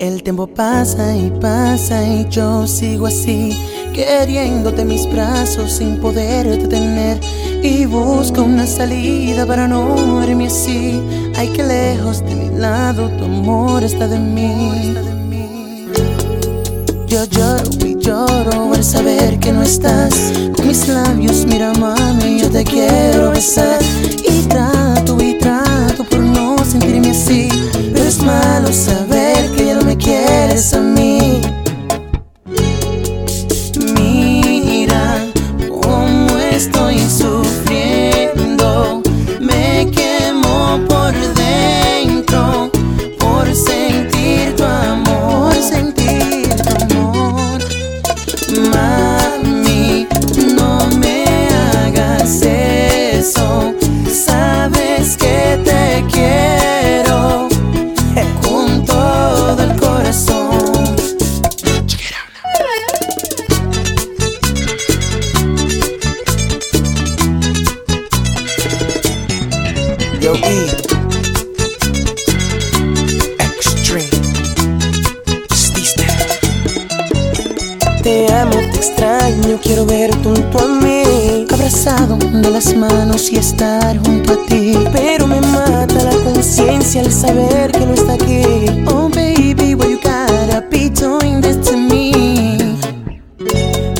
El tiempo pasa y pasa y yo sigo así, queriéndote mis brazos sin poder detener. Y busco una salida para no verme así. Ay, que lejos de mi lado tu amor está de mí. Yo lloro y lloro al saber que no estás. Con mis labios, mira mami, yo te quiero besar. Amo, te extraño, quiero ver junto a mí. Abrazado de las manos y estar junto a ti. Pero me mata la conciencia al saber que no está aquí. Oh baby, why you gotta be doing this to me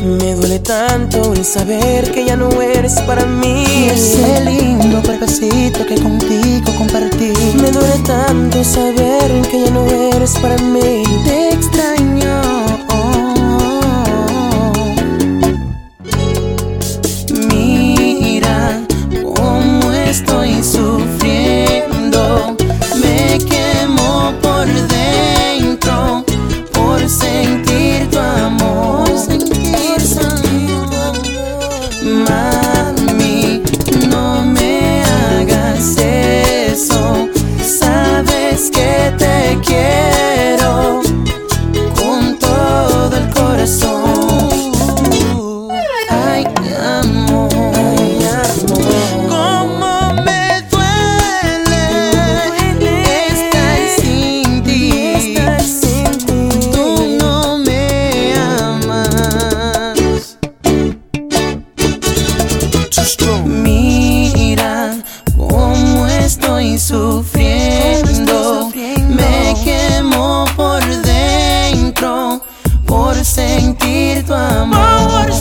Me duele tanto el saber que ya no eres para mí. Ese lindo cuerpecito que contigo compartí. Me duele tanto saber amor Mira cómo estoy sufriendo. Me quemo por dentro por sentir tu amor.